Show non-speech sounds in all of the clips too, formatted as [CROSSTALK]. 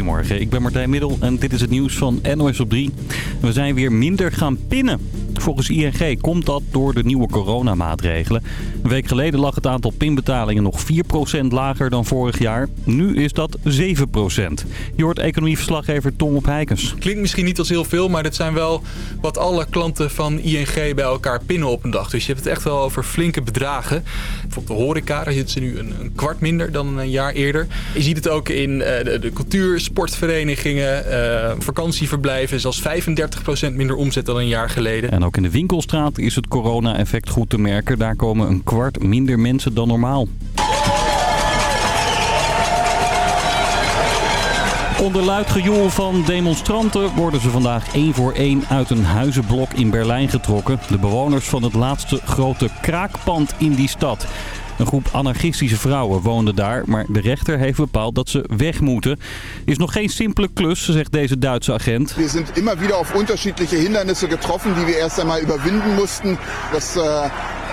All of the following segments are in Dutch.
Goedemorgen, ik ben Martijn Middel en dit is het nieuws van NOS op 3. We zijn weer minder gaan pinnen. Volgens ING komt dat door de nieuwe coronamaatregelen. Een week geleden lag het aantal pinbetalingen nog 4% lager dan vorig jaar. Nu is dat 7%. Je hoort economieverslaggever Tom op Heikens. Klinkt misschien niet als heel veel, maar dit zijn wel wat alle klanten van ING bij elkaar pinnen op een dag. Dus je hebt het echt wel over flinke bedragen. Bijvoorbeeld de horeca, daar zitten ze nu een, een kwart minder dan een jaar eerder. Je ziet het ook in uh, de, de cultuur, sportverenigingen, uh, vakantieverblijven. Zelfs 35% minder omzet dan een jaar geleden. En ook in de winkelstraat is het corona-effect goed te merken. Daar komen een kwart minder mensen dan normaal. Onder luid gejoel van demonstranten worden ze vandaag één voor één uit een huizenblok in Berlijn getrokken. De bewoners van het laatste grote kraakpand in die stad. Een groep anarchistische vrouwen woonde daar, maar de rechter heeft bepaald dat ze weg moeten. Is nog geen simpele klus, zegt deze Duitse agent. We zijn immer wieder op unterschiedliche Hindernisse getroffen, die we eerst einmal überwinden moesten. Dat uh,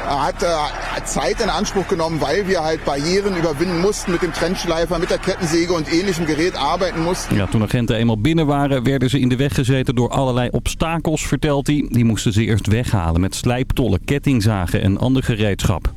hat uh, Zeit in Anspruch genommen, weil wir halt Barrieren überwinden mussten mit dem Trennschleifer, mit der Kettensäge und ähnlichem Gerät arbeiten mussten. Ja, toen agenten eenmaal binnen waren, werden ze in de weg gezeten door allerlei obstakels, vertelt hij. Die moesten ze eerst weghalen met slijptollen, kettingzagen en ander gereedschap.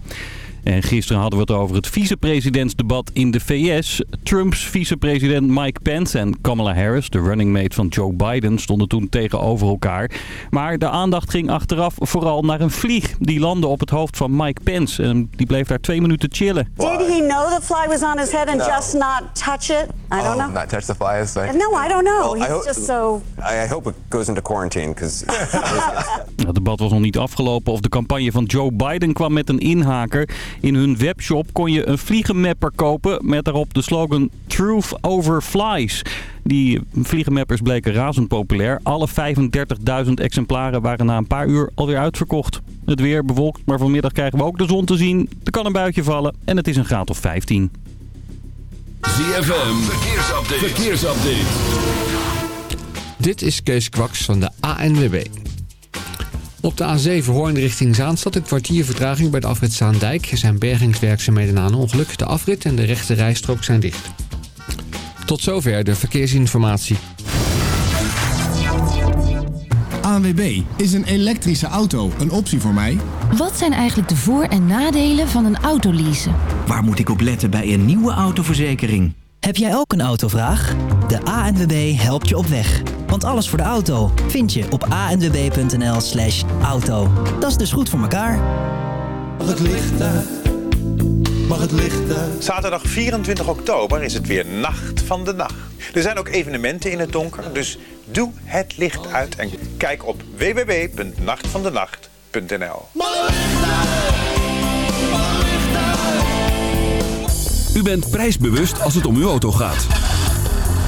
En gisteren hadden we het over het vicepresidentsdebat in de VS. Trumps vicepresident Mike Pence en Kamala Harris, de running mate van Joe Biden, stonden toen tegenover elkaar. Maar de aandacht ging achteraf vooral naar een vlieg. Die landde op het hoofd van Mike Pence en die bleef daar twee minuten chillen. Did he know the fly was on his head and no. just not touch it? I don't oh, know. Not touch the fly is like... No, I don't know. Well, He's just so... I hope it goes into quarantine [LAUGHS] [LAUGHS] het debat was nog niet afgelopen of de campagne van Joe Biden kwam met een inhaker. In hun webshop kon je een vliegenmapper kopen met daarop de slogan Truth over Flies. Die vliegenmappers bleken razend populair. Alle 35.000 exemplaren waren na een paar uur alweer uitverkocht. Het weer bewolkt, maar vanmiddag krijgen we ook de zon te zien. Er kan een buitje vallen en het is een graad of 15. ZFM, verkeersupdate. verkeersupdate. Dit is Kees Kwaks van de ANWB. Op de A7 Hoorn richting Zaanstad een kwartier vertraging bij de afrit Zaandijk. Er zijn bergingswerkzaamheden na een ongeluk. De afrit en de rechte rijstrook zijn dicht. Tot zover de verkeersinformatie. ANWB, is een elektrische auto een optie voor mij? Wat zijn eigenlijk de voor- en nadelen van een autoleasen? Waar moet ik op letten bij een nieuwe autoverzekering? Heb jij ook een autovraag? De ANWB helpt je op weg. Want alles voor de auto vind je op anwb.nl slash auto. Dat is dus goed voor elkaar. Mag het licht uit? Mag het licht uit? Zaterdag 24 oktober is het weer Nacht van de Nacht. Er zijn ook evenementen in het donker, dus doe het licht uit en kijk op www.nachtvandenacht.nl. U bent prijsbewust als het om uw auto gaat.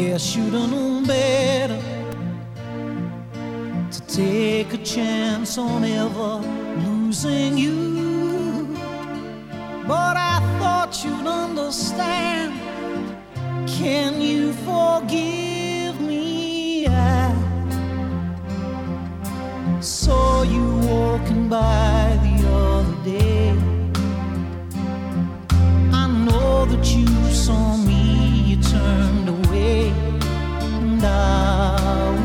Yeah, should have known better to take a chance on ever losing you. But I thought you'd understand. Can you forgive me? I saw you walking by the other day. I know that you saw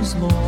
comes more.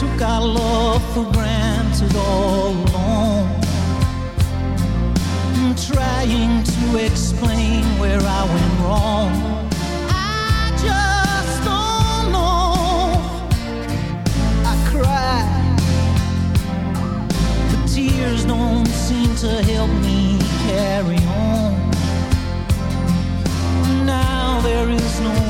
Took our love for granted all along. I'm trying to explain where I went wrong. I just don't know. I cry, but tears don't seem to help me carry on. Now there is no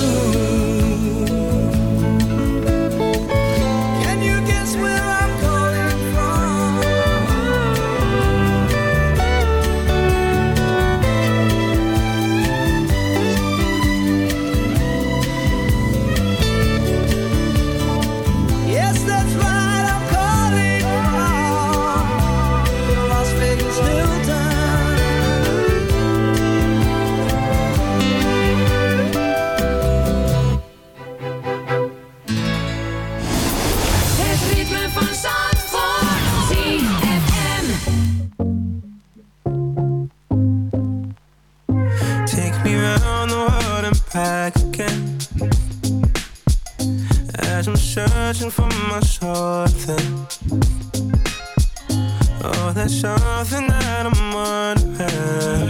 you. searching for my something. Oh, that's something that I'm wondering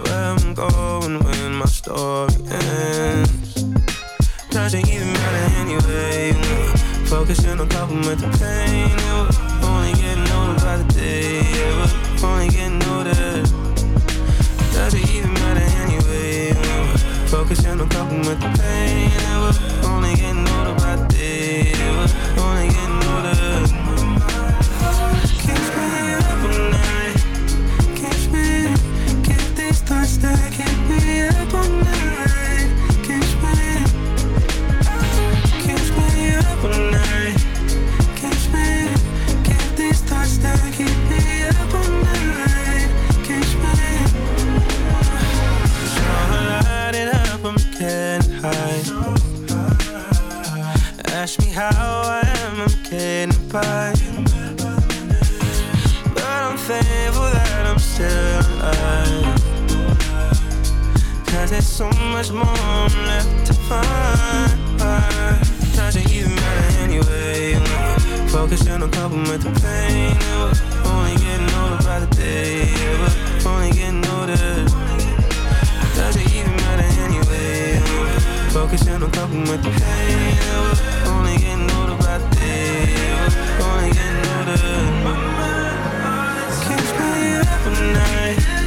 where I'm going when my story ends. Doesn't even matter anyway. You focusing on coping with the pain. ask me how I am, I'm getting by. But I'm thankful that I'm still alive. Cause there's so much more left to find. Doesn't even matter anyway. Focusing on coping with the pain. Only getting older by the day. Only getting older. focus and I'm coping with the pain Only getting older by the day Only getting older. Keeps me up at night.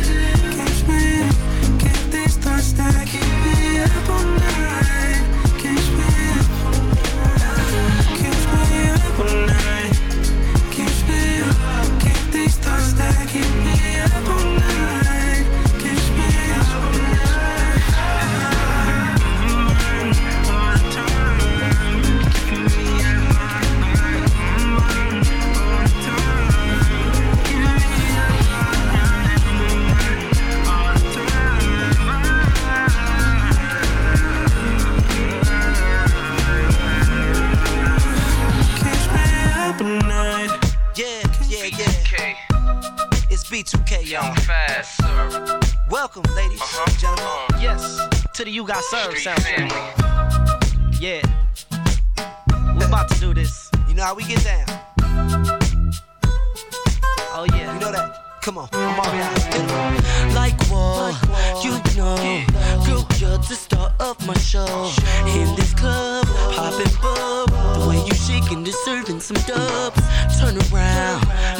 you got served sounds familiar. Yeah. We're about to do this. You know how we get down. Oh yeah. You know that. Come on, I'm all right. Like what? you know, yeah. girl, you're the star of my show. In this club, popping bub, the way you shaking, deserving some dubs. Turn around,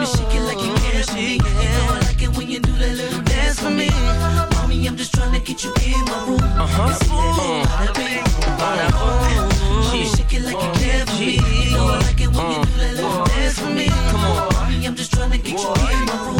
Mommy, shake it like you for me. You know I like it when you do that little dance for me. Mommy, I'm just trying to get you in my room. Uh-huh. See that big bada bing, bada boom. Mommy, shake it like you care for me. You know I like it when you uh-huh. do that little dance for me. Come on, mommy, I'm just trying to get you in my room.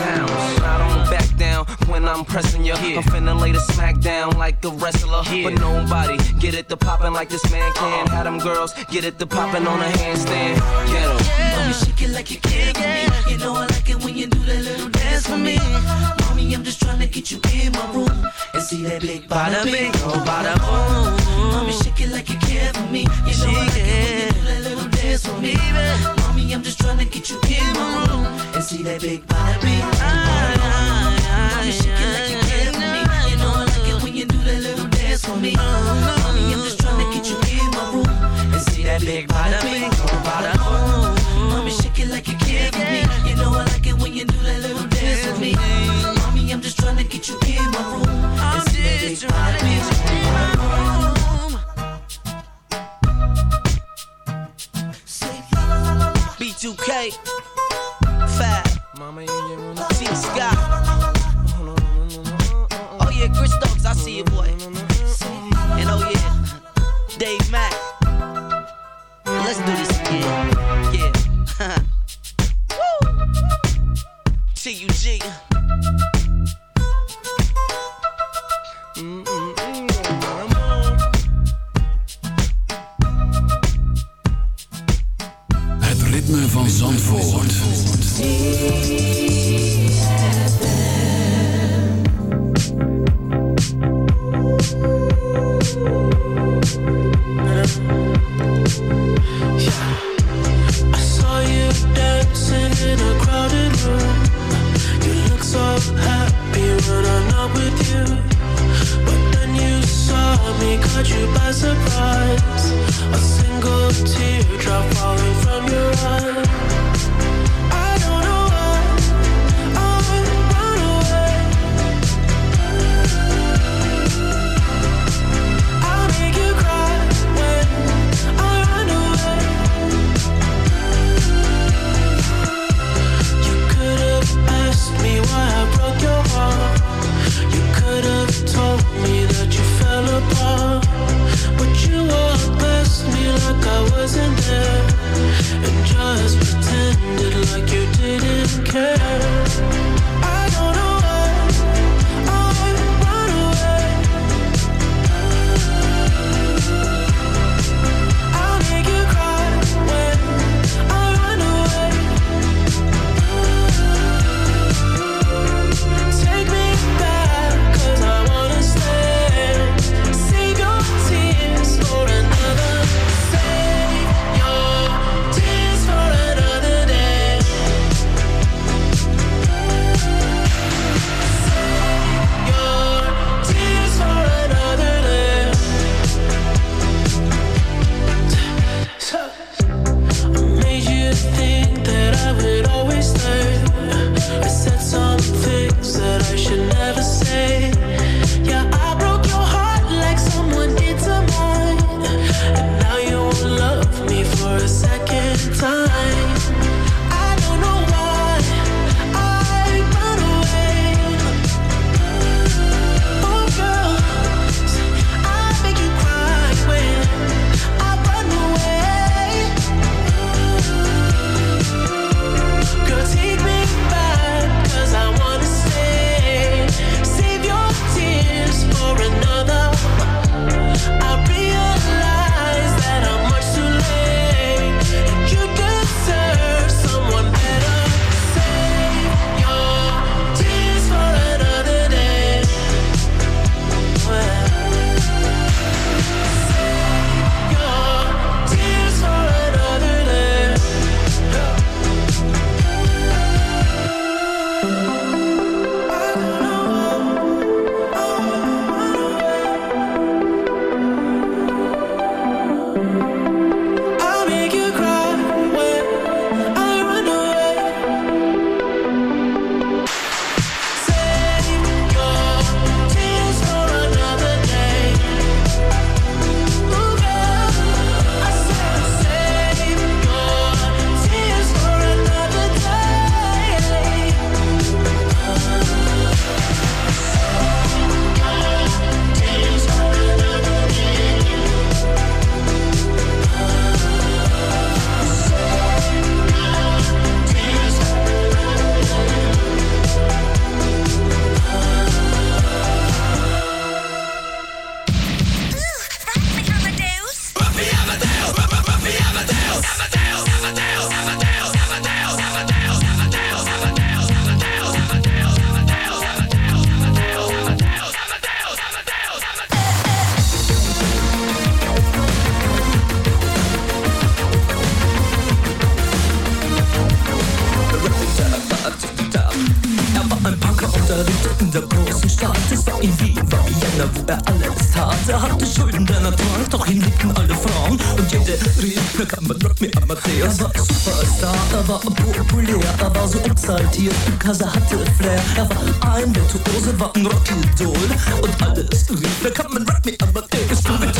I'm pressing you. I'm finna lay the smack down like a wrestler. But nobody get it to poppin' like this man can. Uh-huh. Had them girls get it to poppin' on a handstand. Get 'em. Mommy, shake it like you care for me. You know I like it when you do that little dance for me. Mommy, I'm just trying to get you in my room and see that big bada bing, oh bada boom. Mommy, shake it like you care for me. You know I like it when you do that little dance for me. Mommy, I'm just trying to get you in my room and see that big bada bing, ah, oh bada me. Mommy, I'm just trying to get you in my room and see that big oh bada boom. Mommy, shake it like you care for me. You know I like it when you do that little dance for me. Mommy, I'm just trying to get you in my room and see that big oh bada boom. B2K, Fab, T Scott. Oh yeah, Chris Stokes, I see you, boy. Oh yeah, Dave Mack. Let's do this again. Yeah. [LAUGHS] T-U-G. Het ritme van Zandvoort. Me, caught you by surprise. A single teardrop falling hatte Schulden, er trank, doch ihn liebten alle Frauen. Und jede rief, na kann man Rock me Amadeus. Er war Superstar, er war populär, er war so exaltiert, er hatte Flair. Er war ein Virtuose, war ein Rockidol. Und alles rief, na kann man Rock me Amadeus. Du bitte.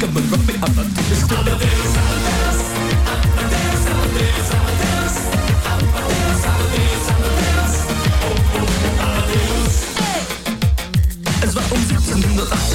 Come on, rock me Amadeus. Es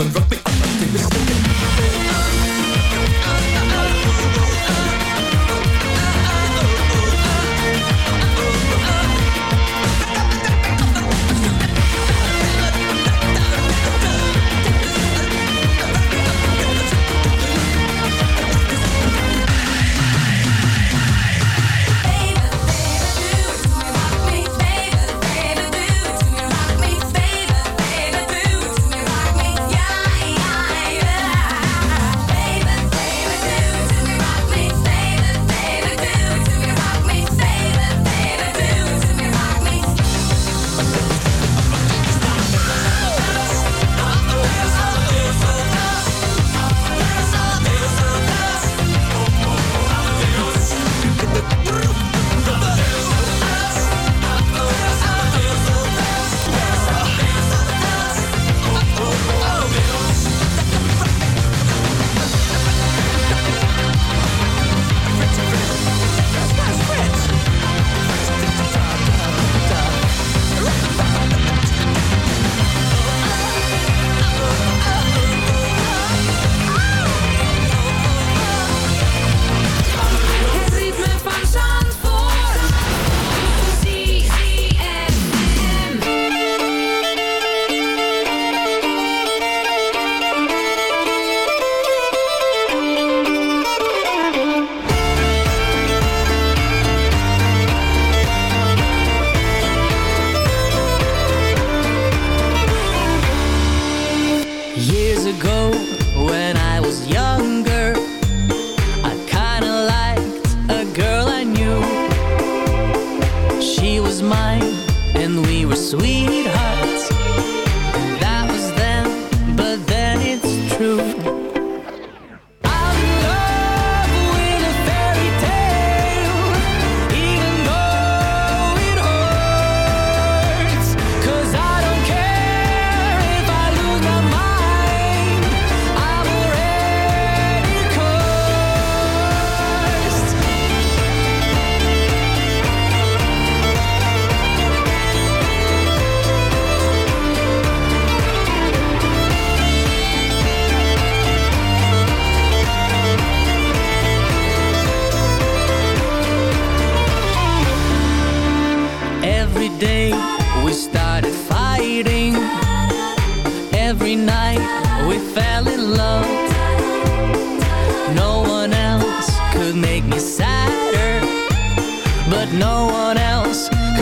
but from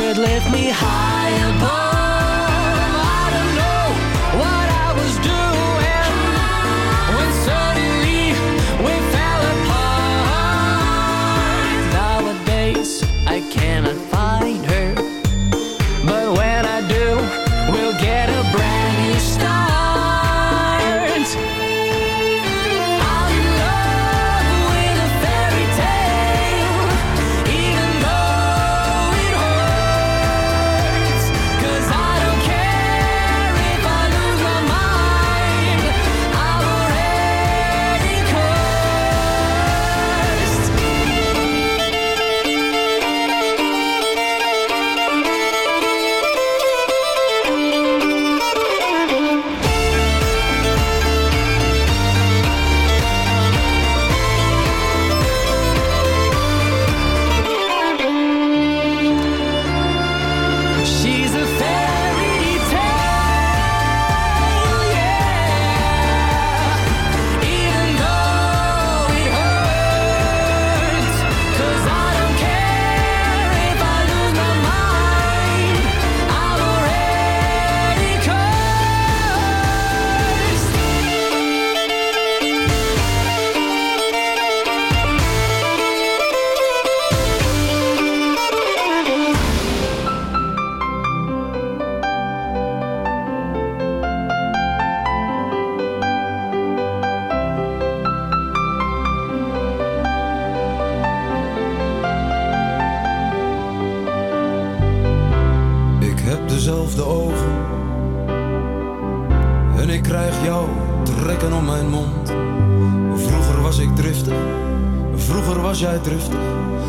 could lift me high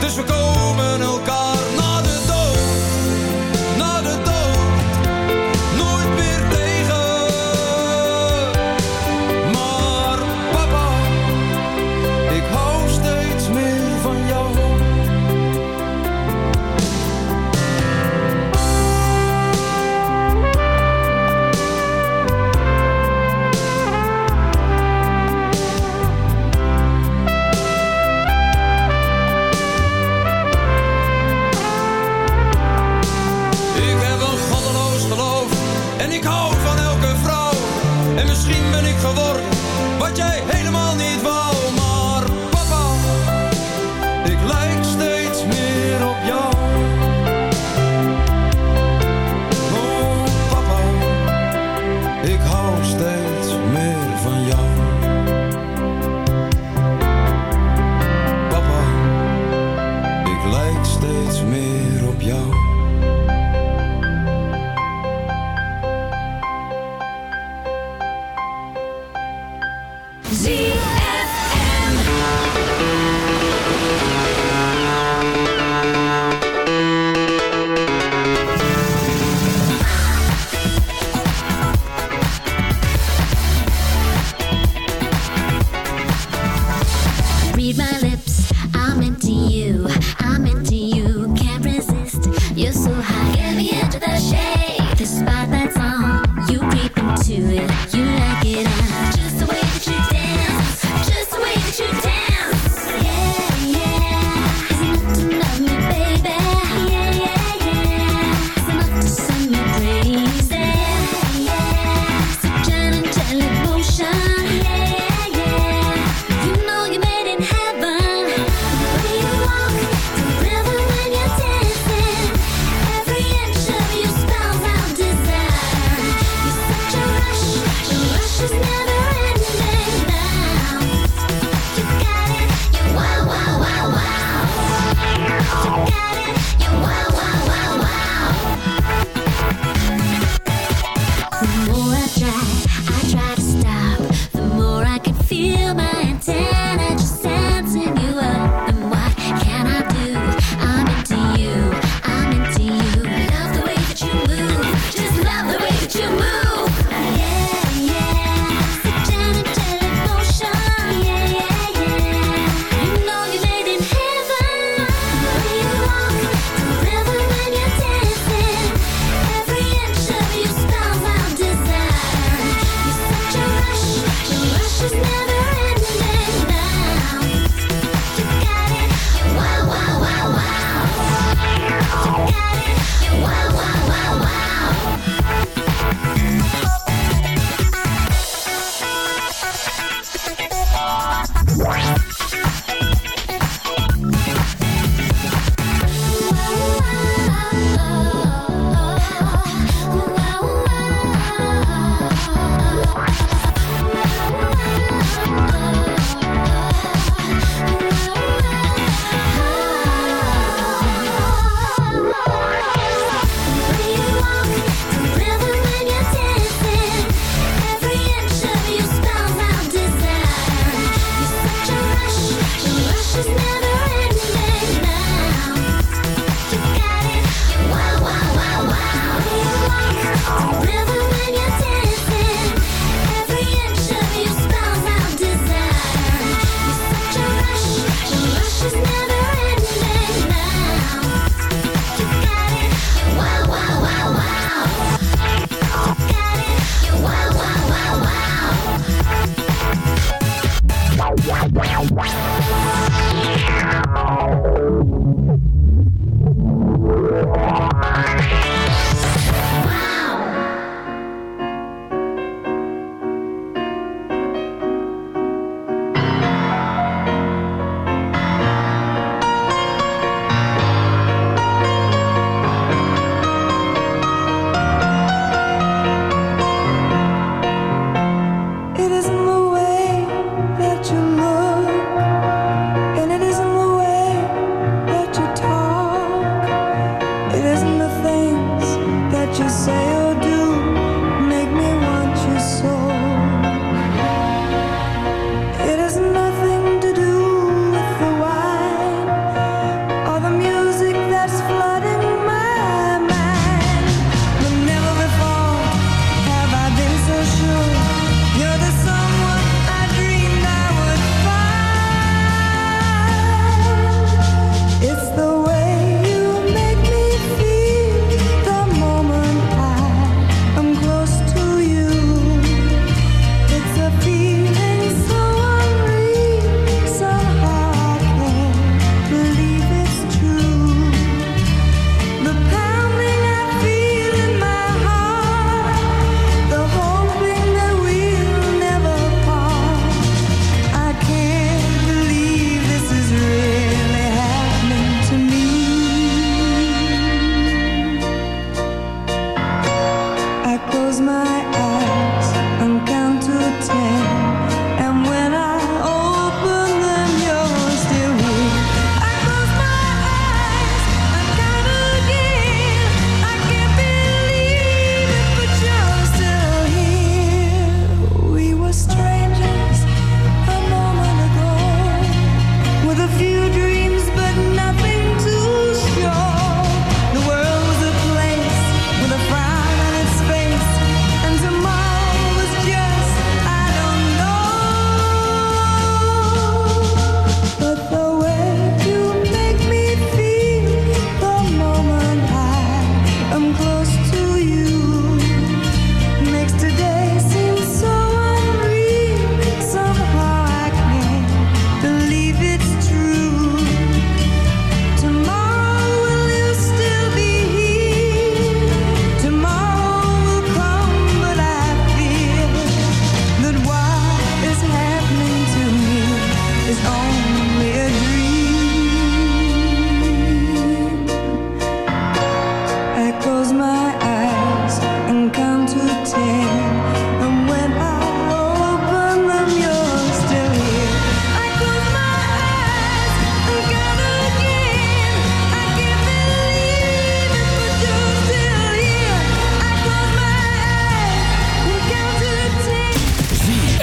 dus we komen elkaar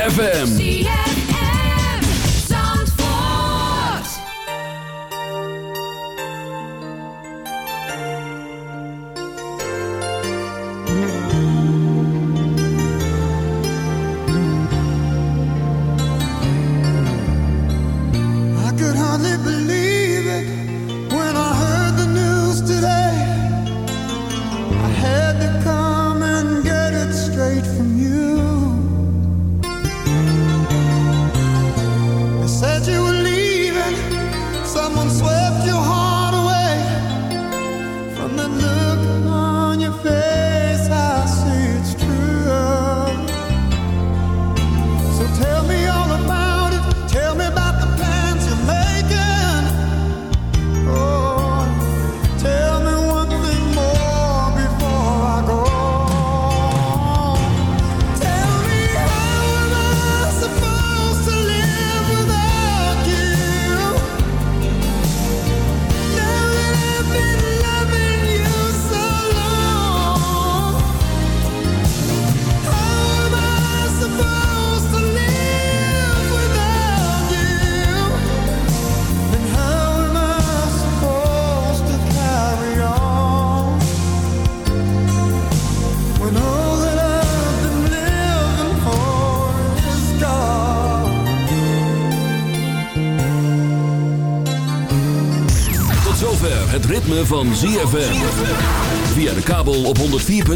ZFM.